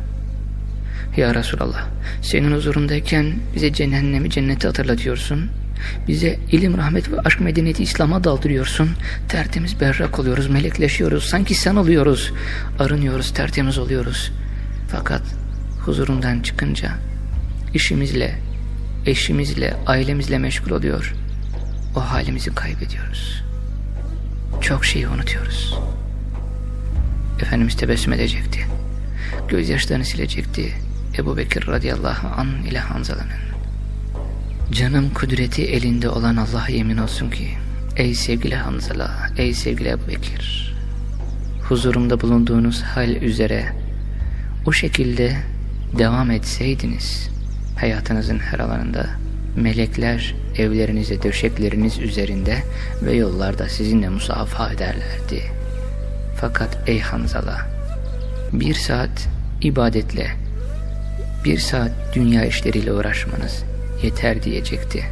Ya Resulallah senin huzurundayken bize cehennemi cenneti hatırlatıyorsun. Bize ilim, rahmet ve aşk medeniyeti İslam'a daldırıyorsun. Tertemiz berrak oluyoruz, melekleşiyoruz. Sanki sen oluyoruz. Arınıyoruz, tertemiz oluyoruz. Fakat huzurundan çıkınca işimizle, eşimizle, ailemizle meşgul oluyor. O halimizi kaybediyoruz. Çok şeyi unutuyoruz. Efendimiz tebessüm edecekti. Gözyaşlarını silecekti. Ebu Bekir radıyallahu an ile Hanzala'nın. Canım kudreti elinde olan Allah'a yemin olsun ki Ey sevgili Hanzala, ey sevgili Ebu Bekir Huzurumda bulunduğunuz hal üzere o şekilde devam etseydiniz hayatınızın her alanında melekler evlerinize döşekleriniz üzerinde ve yollarda sizinle musafaha ederlerdi. Fakat ey Hanzala bir saat ibadetle bir saat dünya işleriyle uğraşmanız yeter diyecekti.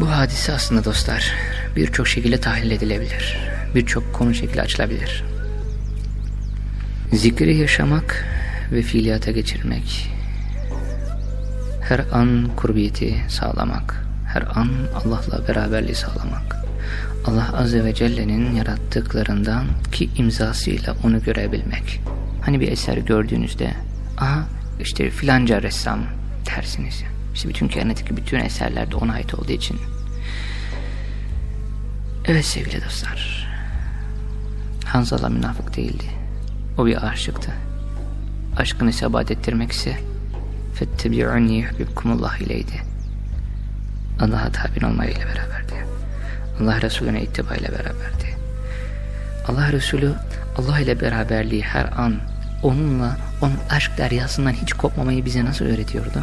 Bu hadise aslında dostlar birçok şekilde tahlil edilebilir. Birçok konu şekli açılabilir. Zikri yaşamak ve fiiliyata geçirmek. Her an kurbiyeti sağlamak. her an Allah'la beraberliği sağlamak. Allah Azze ve Celle'nin yarattıklarından ki imzasıyla onu görebilmek. Hani bir eser gördüğünüzde, aha işte filanca ressam dersiniz. İşte bütün kainattaki bütün eserler de ona ait olduğu için. Evet sevgili dostlar. Hanzala münafık değildi. O bir aşıktı. Aşkını sebat ettirmek ise fettebi'uni yuhbibkumullah ileydi. Allah'a tabin olmayla beraberdi. Allah Resulüne ittiba ile beraberdi. Allah Resulü Allah ile beraberliği her an onunla onun aşk deryasından hiç kopmamayı bize nasıl öğretiyordu?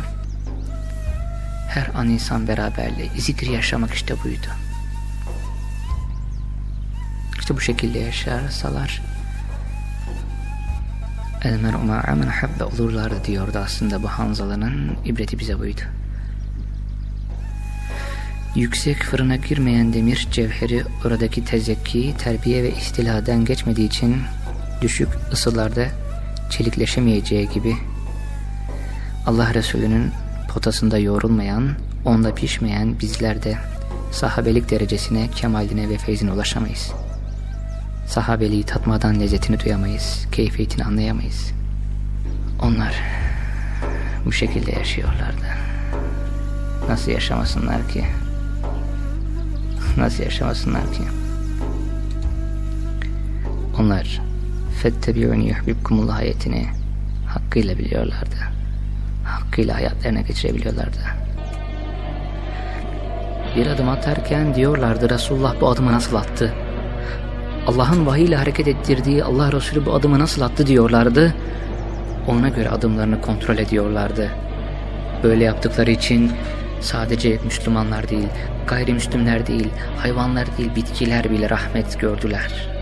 Her an insan beraberliği, zikir yaşamak işte buydu. İşte bu şekilde yaşarsalar El mer'u ma'amen habbe olurlardı diyordu aslında bu Hanzala'nın ibreti bize buydu. Yüksek fırına girmeyen demir cevheri oradaki tezekki, terbiye ve istiladen geçmediği için düşük ısılarda çelikleşemeyeceği gibi Allah Resulü'nün potasında yoğrulmayan, onda pişmeyen bizler de sahabelik derecesine, kemaline ve feyzine ulaşamayız. Sahabeliği tatmadan lezzetini duyamayız, keyfiyetini anlayamayız. Onlar bu şekilde yaşıyorlardı. Nasıl yaşamasınlar ki? Nasıl yaşamasınlar ki? Onlar fettebi'uni yuhbibkumullah ayetini hakkıyla biliyorlardı. Hakkıyla hayatlarına geçirebiliyorlardı. Bir adım atarken diyorlardı Resulullah bu adımı nasıl attı? Allah'ın vahiy hareket ettirdiği Allah Resulü bu adımı nasıl attı diyorlardı. Ona göre adımlarını kontrol ediyorlardı. Böyle yaptıkları için sadece Müslümanlar değil, gayrimüslimler değil, hayvanlar değil, bitkiler bile rahmet gördüler.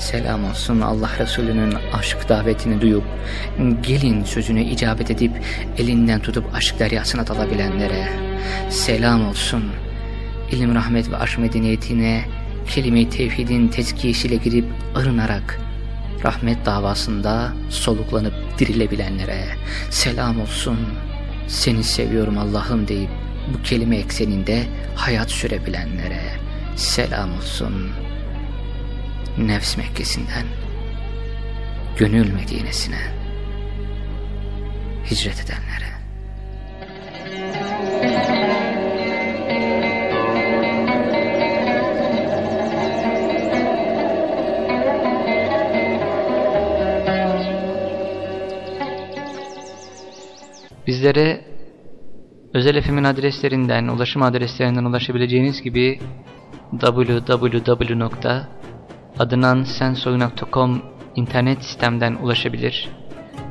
Selam olsun Allah Resulü'nün aşk davetini duyup, gelin sözüne icabet edip, elinden tutup aşk deryasına dalabilenlere. Selam olsun ilim, rahmet ve aşk medeniyetine, kelime-i tevhidin tezkiyesiyle girip arınarak, rahmet davasında soluklanıp dirilebilenlere. Selam olsun seni seviyorum Allah'ım deyip bu kelime ekseninde hayat sürebilenlere selam olsun. Nefs Mekkesi'nden gönül Medine'sine hicret edenlere. Bizlere özel efimin adreslerinden, ulaşım adreslerinden ulaşabileceğiniz gibi www.adınansensoy.com internet sistemden ulaşabilir,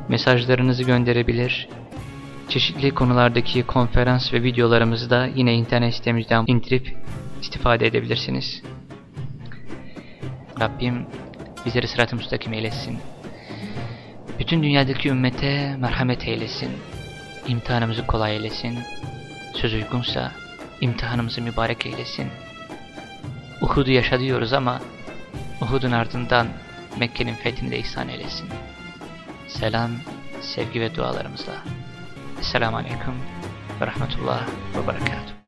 mesajlarınızı gönderebilir, çeşitli konulardaki konferans ve videolarımızı da yine internet sitemizden indirip istifade edebilirsiniz. Rabbim bizleri sırat-ı müstakim eylesin. Bütün dünyadaki ümmete merhamet eylesin. İmtihanımızı kolay eylesin. Söz uygunsa imtihanımızı mübarek eylesin. Uhud'u yaşa diyoruz ama Uhud'un ardından Mekke'nin fethini de ihsan eylesin. Selam, sevgi ve dualarımızla. Esselamu Aleyküm ve Rahmetullah ve Berekatuhu.